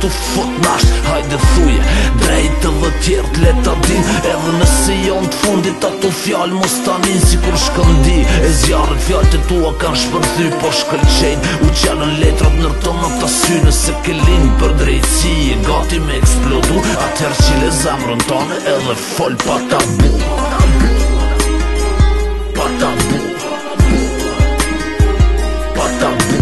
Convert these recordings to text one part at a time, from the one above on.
tu fuck nash Hajde thuje, drejt të dhe tjertë le din Edhe nëse jonë të fundit ato fjallë mu stanin Si kur shkëndi e zjarët fjallët e tua kanë shpërthy Po shkëllqejnë u qenën letrat nër të në të sy Nëse ke linë për drejtësi e gati me eksplodu A Atër qile zemrën tane edhe fol pa tabu Pa tabu Pa tabu Pa tabu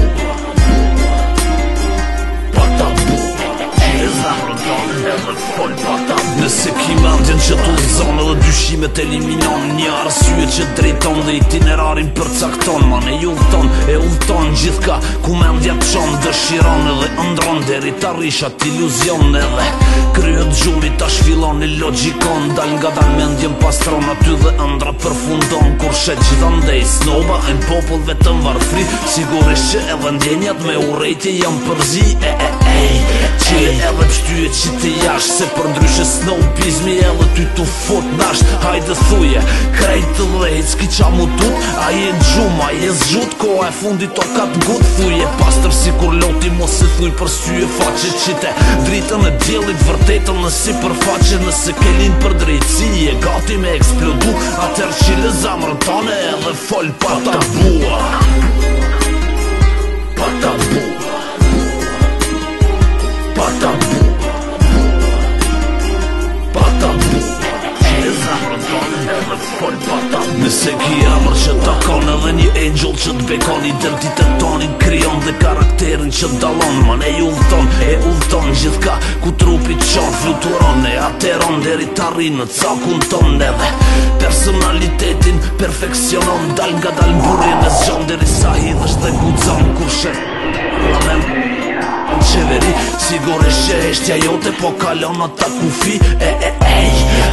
Nëse ki më ndjenë që të zonë ndryshimet eliminon Një arsye që drejton dhe itinerarin përcakton Ma ne jullton e ullton gjithka Ku me ndjatë qon dëshiron edhe ndron Deri ta rishat iluzion edhe Kryet gjuri ta shfilon e logikon Dal nga dal me ndjen pastron aty dhe ndra përfundon Kur shet gjitha ndej snoba e në popull vetëm varfri Sigurisht që edhe ndjenjat me urejtje jam përzi E e e e e, edhe pështyje që ti jash Se për ndryshe snobizmi edhe ty tu fort nasht Hajde thuje Krejt të lejt, s'ki qa mu tut A je gjuma, je zhut koha e fundi to ka t'gut Thuje pastër si kur loti mos e thuj Për sy e faqe qite Dritën e djelit, vërtetën e si për faqe Nëse kelin për drejtësi Je gati me eksplodu A tërë qile zamrë tane edhe fol pa ta bua shëta Nëse kja mërë që të edhe një angel që të bekon Identitet tonin kryon dhe karakterin që dalon Man e uvton, e uvton Gjithka ka ku trupit qonë Fluturon e ateron deri tari në cakun ton edhe Personalitetin perfekcionon Dal nga dal në burin e zxon Deri sa hidhësht dhe guzon kushe Në Qeveri sigure qështja jote Po kalon ta kufi E e e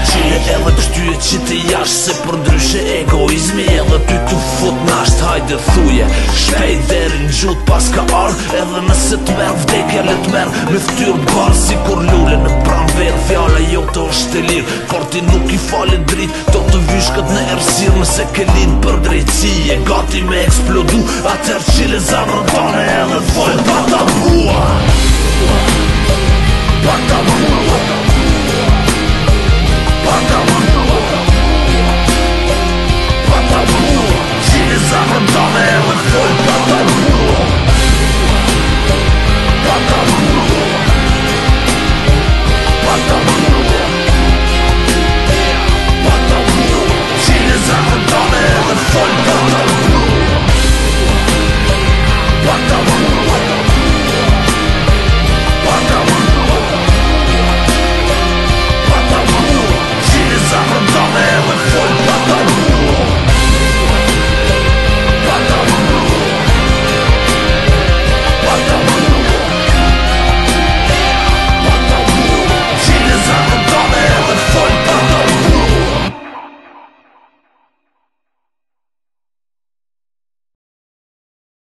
Qile edhe e që ti jash Se për ndryshe egoizmi Edhe ty të fut nasht Hajde thuje Shpejt deri në gjut pas ka ar Edhe nëse të merë vdekja le të merë Me ftyr barë si kur lule Në pram verë Fjala jo të është të lirë Por ti nuk i falit drit Do të vyshkët në erësirë Nëse ke linë për drejtësi E gati me eksplodu Atër qile zavrën tane edhe të fojnë Pa ta bua Pa bua Zapomnę